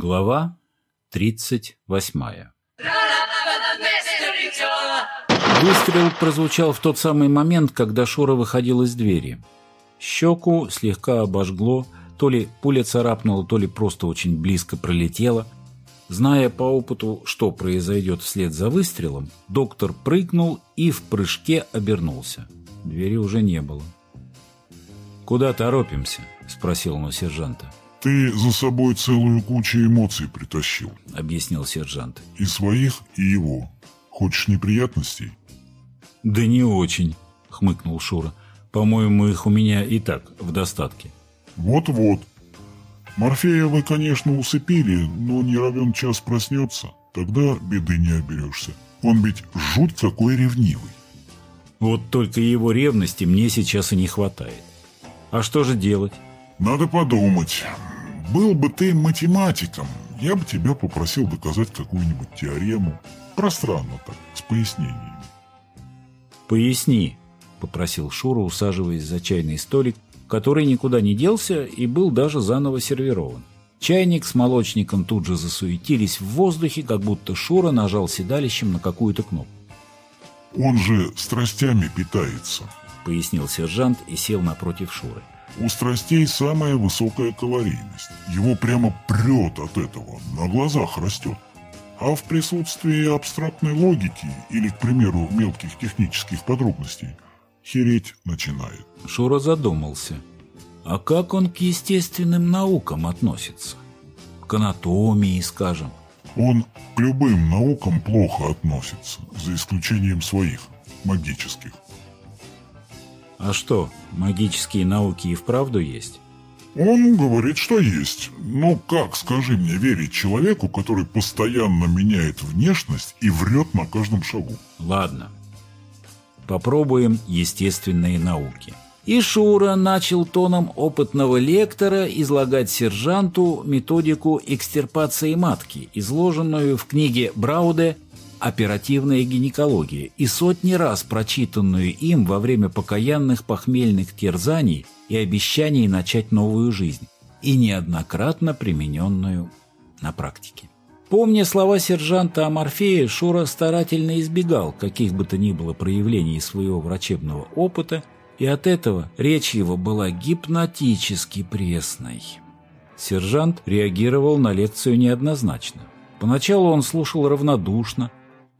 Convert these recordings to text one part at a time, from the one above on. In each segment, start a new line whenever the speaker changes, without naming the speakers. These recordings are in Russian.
Глава 38 Выстрел прозвучал в тот самый момент, когда Шура выходил из двери. Щеку слегка обожгло, то ли пуля царапнула, то ли просто очень близко пролетела. Зная по опыту, что произойдет вслед за выстрелом, доктор прыгнул и в прыжке обернулся. Двери уже не было. «Куда торопимся?» – спросил он у сержанта.
«Ты за собой целую кучу эмоций притащил», —
объяснил сержант.
«И своих, и его. Хочешь неприятностей?»
«Да не очень», — хмыкнул Шура. «По-моему, их у меня и так в достатке».
«Вот-вот. Морфея вы, конечно, усыпили, но не равен час проснется. Тогда беды не оберешься. Он ведь жуть какой ревнивый».
«Вот только его ревности мне сейчас и не хватает. А что же делать?»
Надо подумать. Был бы ты математиком, я бы тебя попросил доказать какую-нибудь теорему. Пространно так, с пояснениями.
«Поясни», — попросил Шура, усаживаясь за чайный столик, который никуда не делся и был даже заново сервирован. Чайник с молочником тут же засуетились в воздухе, как будто Шура нажал седалищем на какую-то кнопку.
«Он же страстями питается», —
пояснил сержант и сел напротив Шуры.
У страстей самая высокая калорийность. Его прямо прет от этого, на глазах растет. А в присутствии абстрактной логики или, к примеру, мелких технических подробностей, хереть начинает.
Шура задумался. А как он к естественным наукам относится? К анатомии, скажем?
Он к любым наукам плохо относится, за исключением своих, магических.
А что, магические науки и вправду есть?
Он говорит, что есть. Но как, скажи мне, верить человеку, который постоянно меняет внешность и врет на каждом шагу?
Ладно. Попробуем естественные науки. И Шура начал тоном опытного лектора излагать сержанту методику экстирпации матки, изложенную в книге Брауде оперативная гинекология и сотни раз прочитанную им во время покаянных похмельных терзаний и обещаний начать новую жизнь, и неоднократно примененную на практике. Помня слова сержанта о Морфее, Шура старательно избегал каких бы то ни было проявлений своего врачебного опыта, и от этого речь его была гипнотически пресной. Сержант реагировал на лекцию неоднозначно. Поначалу он слушал равнодушно,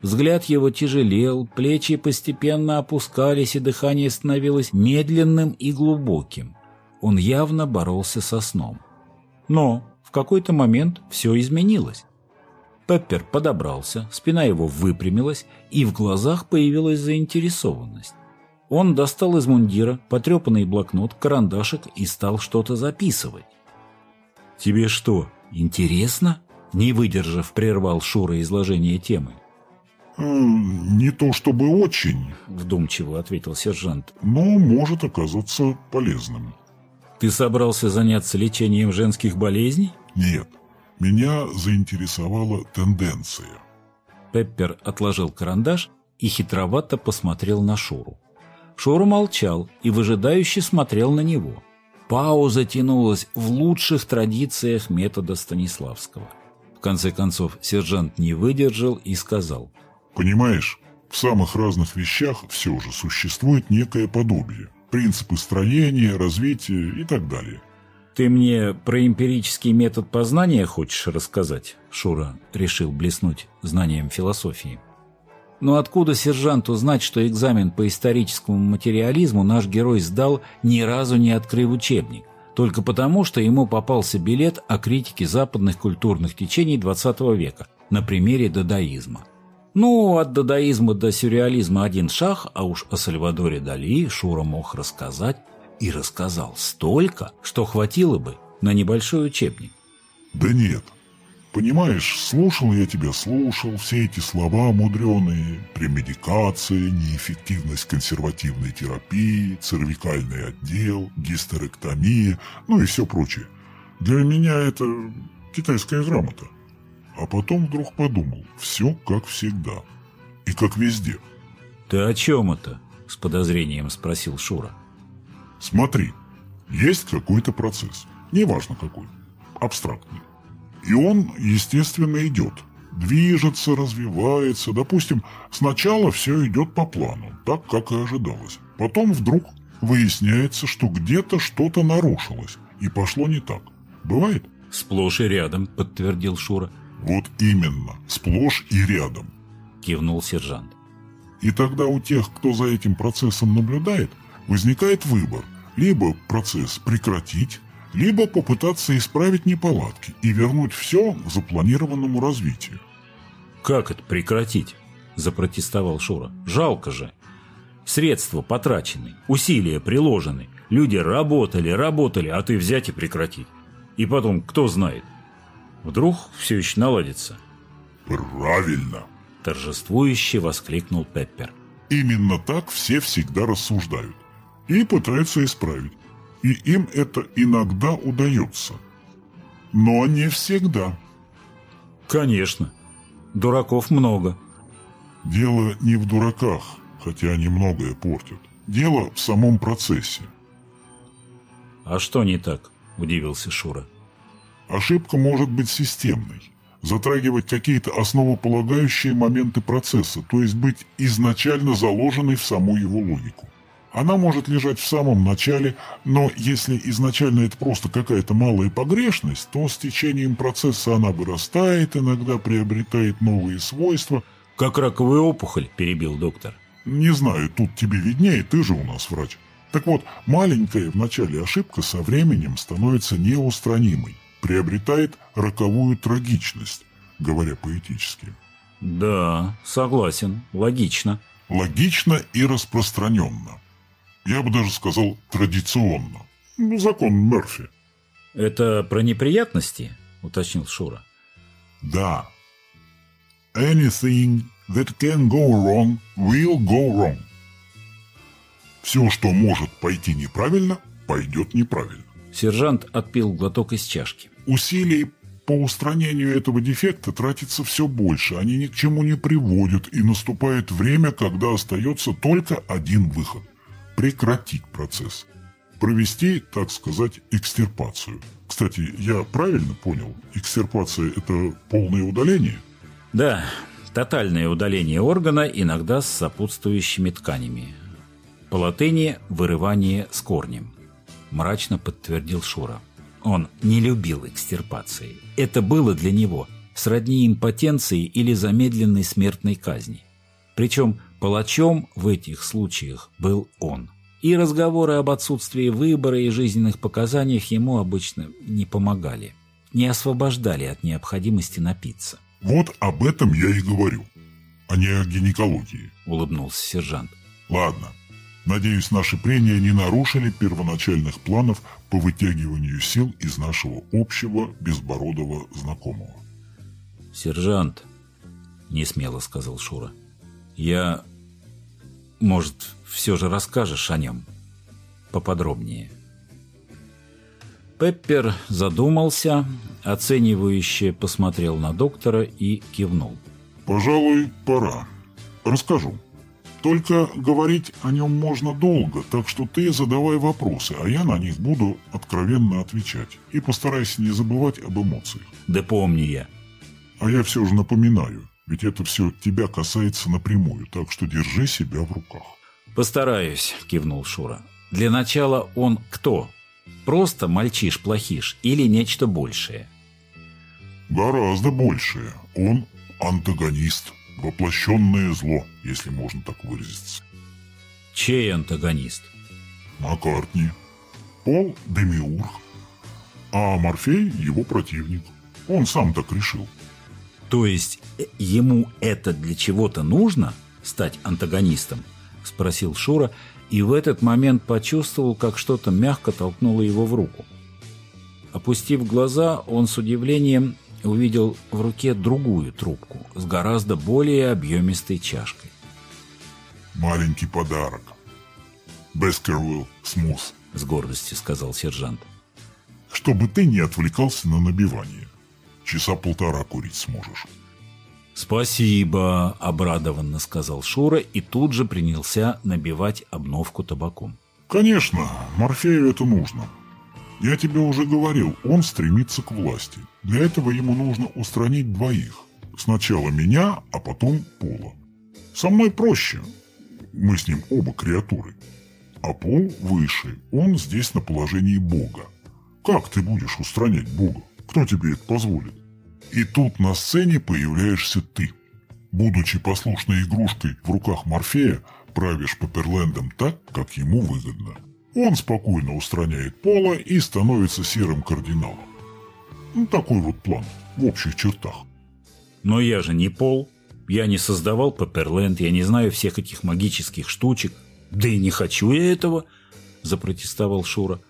Взгляд его тяжелел, плечи постепенно опускались, и дыхание становилось медленным и глубоким. Он явно боролся со сном. Но в какой-то момент все изменилось. Пеппер подобрался, спина его выпрямилась, и в глазах появилась заинтересованность. Он достал из мундира потрепанный блокнот, карандашик и стал что-то записывать. «Тебе что, интересно?» Не выдержав, прервал Шура изложение темы.
«Не то чтобы очень», —
вдумчиво ответил сержант,
«но может оказаться полезным».
«Ты собрался заняться лечением женских болезней?»
«Нет, меня заинтересовала тенденция».
Пеппер отложил карандаш и хитровато посмотрел на Шуру. Шура молчал и выжидающе смотрел на него. Пауза тянулась в лучших традициях метода Станиславского. В конце концов, сержант не выдержал и сказал –
Понимаешь, в самых разных вещах все же существует некое подобие. Принципы строения, развития и так далее.
«Ты мне про эмпирический метод познания хочешь рассказать?» Шура решил блеснуть знанием философии. Но откуда сержанту знать, что экзамен по историческому материализму наш герой сдал, ни разу не открыв учебник? Только потому, что ему попался билет о критике западных культурных течений XX века на примере дадаизма. Ну, от дадаизма до сюрреализма один шаг, а уж о Сальвадоре Дали Шура мог рассказать и рассказал столько, что хватило бы на небольшой учебник.
Да нет. Понимаешь, слушал я тебя, слушал, все эти слова мудреные, премедикация, неэффективность консервативной терапии, цервикальный отдел, гистерэктомия, ну и все прочее. Для меня это китайская грамота. А потом вдруг подумал, все как всегда. И как везде.
«Ты о чем это?» – с подозрением спросил Шура.
«Смотри, есть какой-то процесс, неважно какой, абстрактный. И он, естественно, идет. Движется, развивается. Допустим, сначала все идет по плану, так, как и ожидалось. Потом вдруг выясняется, что где-то что-то нарушилось и пошло не так. Бывает?
Сплошь и рядом, подтвердил Шура.
Вот именно, сплошь и рядом.
Кивнул сержант.
И тогда у тех, кто за этим процессом наблюдает, возникает выбор. Либо процесс прекратить, либо попытаться исправить неполадки и вернуть все к запланированному развитию.
«Как это прекратить?» – запротестовал Шура. «Жалко же. Средства потрачены, усилия приложены, люди работали, работали, а ты взять и прекратить. И потом, кто знает, вдруг все еще наладится».
«Правильно!»
– торжествующе воскликнул Пеппер.
«Именно так все всегда рассуждают и пытаются исправить и им это иногда удается. Но не всегда.
Конечно. Дураков много.
Дело не в дураках, хотя они многое портят. Дело в самом процессе.
А что не так? Удивился Шура.
Ошибка может быть системной. Затрагивать какие-то основополагающие моменты процесса, то есть быть изначально заложенной в саму его логику. Она может лежать в самом начале, но если изначально это просто какая-то малая погрешность, то с течением процесса она вырастает, иногда приобретает новые свойства.
«Как раковая опухоль», – перебил доктор.
«Не знаю, тут тебе виднее, ты же у нас врач». Так вот, маленькая в начале ошибка со временем становится неустранимой, приобретает роковую трагичность, говоря поэтически.
«Да, согласен, логично».
«Логично и распространенно». Я бы даже сказал традиционно. Закон Мерфи.
Это про неприятности? Уточнил Шура.
Да. Anything that can go wrong will go wrong. Все, что может пойти неправильно, пойдет неправильно.
Сержант отпил глоток из чашки.
Усилий по устранению этого дефекта тратится все больше, они ни к чему не приводят, и наступает время, когда остается только один выход – прекратить процесс. Провести, так сказать, экстирпацию. Кстати, я правильно понял? Экстирпация – это полное удаление?
Да, тотальное удаление органа, иногда с сопутствующими тканями. По латыни – вырывание с корнем. Мрачно подтвердил Шура. Он не любил экстирпации. Это было для него сродни импотенции или замедленной смертной казни. Причем Палачом в этих случаях был он. И разговоры об отсутствии выбора и жизненных показаниях ему обычно не помогали, не освобождали от необходимости напиться.
«Вот об этом я и говорю, а не о гинекологии», —
улыбнулся сержант.
«Ладно, надеюсь, наши прения не нарушили первоначальных планов по вытягиванию сил из нашего общего безбородого знакомого».
«Сержант», — несмело сказал Шура, — я... Может, все же расскажешь о нем поподробнее?» Пеппер задумался, оценивающе посмотрел на доктора и кивнул.
«Пожалуй, пора. Расскажу. Только говорить о нем можно долго, так что ты задавай вопросы, а я на них буду откровенно отвечать. И постарайся не забывать об эмоциях».
«Да помню я».
«А я все же напоминаю. Ведь это все тебя касается напрямую, так что держи себя в руках.
«Постараюсь», – кивнул Шура. «Для начала он кто? Просто мальчиш-плохиш или нечто большее?»
«Гораздо большее. Он антагонист, воплощенное зло, если можно так выразиться».
«Чей антагонист?»
«Маккартни. Пол – Демиург. А Морфей – его противник. Он сам так решил».
То есть э, ему это для чего-то нужно, стать антагонистом? Спросил Шура, и в этот момент почувствовал, как что-то мягко толкнуло его в руку. Опустив глаза, он с удивлением увидел в руке другую трубку с гораздо более объемистой чашкой.
«Маленький подарок. Бескервилл Смус», —
с гордостью сказал сержант.
«Чтобы ты не отвлекался на набивание. Часа полтора курить сможешь.
«Спасибо», – обрадованно сказал Шура и тут же принялся набивать обновку табаком.
«Конечно, Морфею это нужно. Я тебе уже говорил, он стремится к власти. Для этого ему нужно устранить двоих. Сначала меня, а потом Пола. Со мной проще. Мы с ним оба креатуры. А Пол выше. Он здесь на положении Бога. Как ты будешь устранять Бога? Кто тебе это позволит? И тут на сцене появляешься ты. Будучи послушной игрушкой в руках Морфея, правишь Паперлендом так, как ему выгодно. Он спокойно устраняет Пола и становится серым кардиналом. Ну, такой вот план, в общих чертах.
Но я же не Пол. Я не создавал Паперленд, я не знаю всех этих магических штучек. Да и не хочу я этого, запротестовал Шура.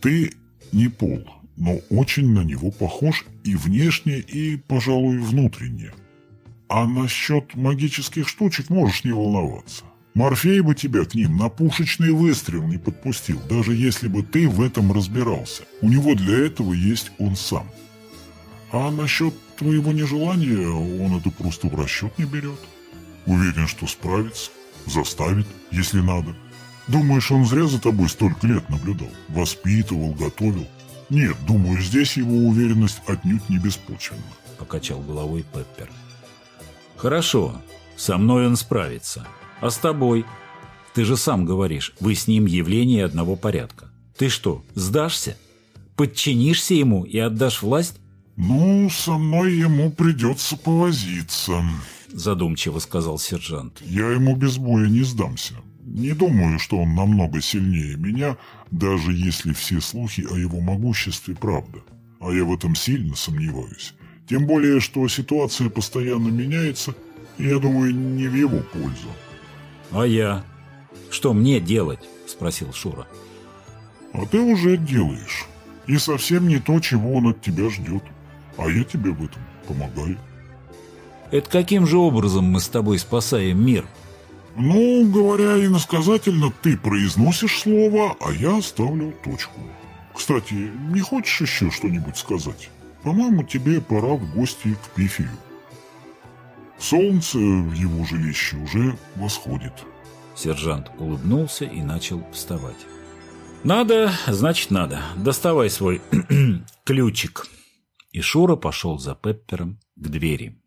Ты не Пол, но очень на него похож и внешне, и, пожалуй, внутренне. А насчет магических штучек можешь не волноваться. Морфей бы тебя к ним на пушечный выстрел не подпустил, даже если бы ты в этом разбирался. У него для этого есть он сам. А насчет твоего нежелания он это просто в расчет не берет. Уверен, что справится, заставит, если надо. Думаешь, он зря за тобой столько лет наблюдал, воспитывал, готовил? Нет, думаю, здесь его уверенность отнюдь не беспочвенна.
Покачал головой Пеппер. Хорошо, со мной он справится. А с тобой? Ты же сам говоришь, вы с ним явление одного порядка. Ты что, сдашься? Подчинишься ему и отдашь власть?
Ну, со мной ему придется повозиться,
задумчиво сказал сержант.
Я ему без боя не сдамся. Не думаю, что он намного сильнее меня, даже если все слухи о его могуществе правда. А я в этом сильно сомневаюсь. Тем более, что ситуация постоянно меняется, и я думаю, не в его пользу.
«А я? Что мне делать?» – спросил Шура.
«А ты уже делаешь. И совсем не то, чего он от тебя ждет. А я тебе в этом помогаю».
«Это каким же образом мы с тобой спасаем мир?»
«Ну, говоря иносказательно, ты произносишь слово, а я ставлю точку. Кстати, не хочешь еще что-нибудь сказать? По-моему, тебе пора в гости к Пифию». Солнце в его жилище уже восходит.
Сержант улыбнулся и начал вставать. «Надо, значит надо. Доставай свой ключик». И Шура пошел за Пеппером к двери.